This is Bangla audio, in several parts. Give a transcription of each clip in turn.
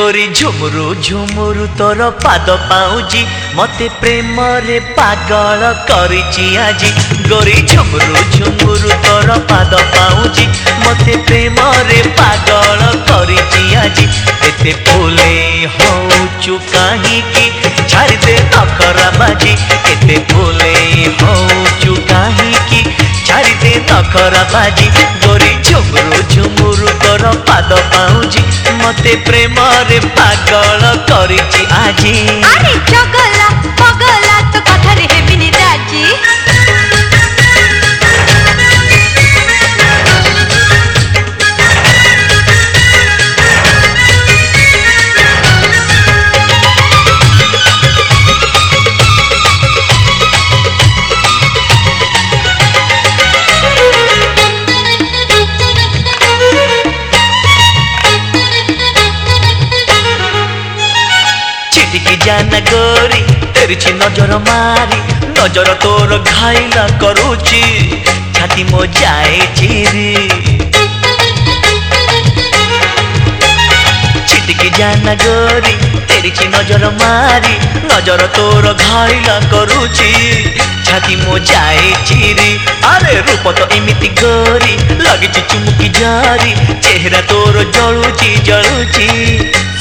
করি ঝুমুরু ঝুমুরু তোর পাদ পাউজি মতে প্রেমরে পাগল করিছি আজি গরি ঝুমুরু ঝুমুরু তোর পাদ পাউজি মতে প্রেমরে পাগল করিছি আজি এতে ফুলে হউচু কাহিকি ছাড়িদে নখরা বাজি এতে ফুলে ନଖର ବାଜି ଗୋରି ଝୁମୁରୁ ଝୁମୁରୁ ତୋର ପାଦ ପାଉଁଜି ମତେ ପ୍ରେମରେ ପାଗଳ କରିଛି ଆଜି জানা করি তেরিছি নজর মারি নজর তোর ঘাইলা করুছি ছাতি মো যায় চিরি ছিটিকি জানা গরি তেরিছি নজর মারি নজর তোর ঘাইলা করুছি ছাতি মো যায় চিরি ପତ ଏମିତି କରି ଲାଗିଛି ଚୁମୁକି ଜାରି ଚେହେରା ତୋର ଜଳୁଛି ଜଳୁଛି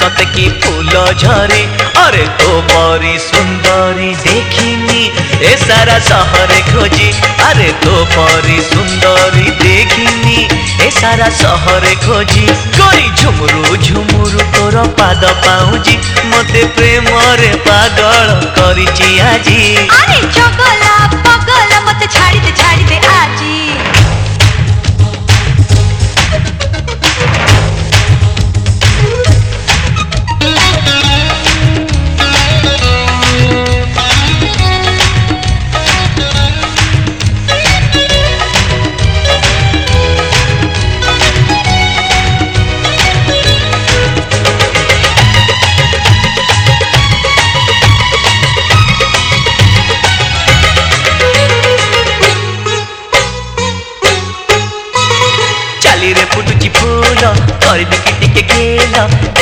ସତେ କି ଫୁଲ ଝରେ ଆରେ ତୋ ପରି ସୁନ୍ଦରୀ ଦେଖିନି ଏ ସାରା ସହରେ ଖୋଜି ଆରେ ତୋ ପରି ସୁନ୍ଦରୀ ଦେଖିନି ଏ ସାରା ସହରେ ଖୋଜି କରି ଝୁମୁରୁ ଝୁମୁରୁ ତୋର ପାଦ ପାଉଁଜି ମୋତେ ପ୍ରେମରେ ପାଗଳ କରିଛି ଆଜି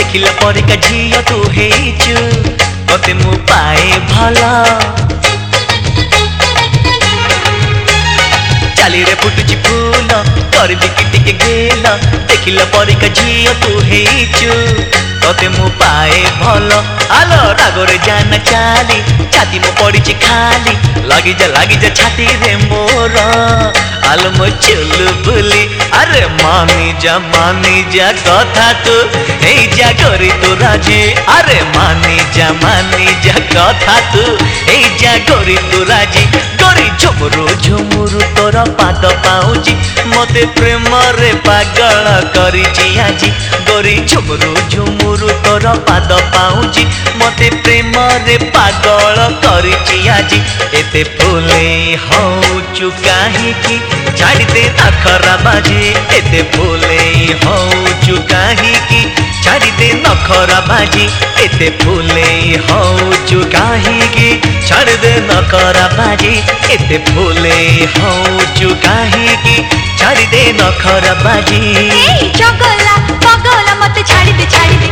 ଦେଖିଲା ପରିକା ଝିଅ ତୁ ହେଇଛୁ ତତେ ମୁଁ ପାଏ ଭଲ ଚାଲିରେ ଫୁଟୁଛି ଫୁଲ କରିବି କି ଟିକେ ଗେଲ ଦେଖିଲା ପରିକା ଝିଅ ତୁ ହେଇଛୁ ତତେ ମୁଁ ପାଏ ଭଲ ଆଲ ରାଗରେ ଜାନ ଚାଲି ଛାତି ମୁଁ ପଡ଼ିଛି ଖାଲି ଲାଗିଯା ଲାଗିଯା ଛାତିରେ ମୋର ଆଲ ମୋ ଚୁଲୁ ବୁଲି মানি যা মানি যা কথা তো এই যা করি তো রাজি আরে মানি যা মানি যা কথা তো এই যা করি তো রাজি করি ঝুমুরু ঝুমুরু তোর পাদ পাউছি মতে প্রেমরে পাগল করিছি আজি କରି ଝୁମୁରୁ ଝୁମୁରୁ ତୋର ପାଦ ପାଉଛି ମତେ ପ୍ରେମରେ ପାଗଳ କରିଛି ଆଜି ଏତେ ଫୁଲେଇ ହଉଛୁ କାହିଁକି ଛାଡ଼ିଦେ ତା ଖରା ବାଜି ଏତେ ଫୁଲେଇ ହଉଛୁ କାହିଁକି ଛାଡ଼ିଦେ ନଖରା ବାଜି ଏତେ ଫୁଲେଇ ହଉଛୁ କାହିଁକି ଛାଡ଼ିଦେ ନଖରା ବାଜି ଏତେ ଫୁଲେଇ ହଉଛୁ କାହିଁକି ଛାଡ଼ିଦେ ନଖରା ବାଜି ଜଗତ ছাড়িতে ছাড়িতে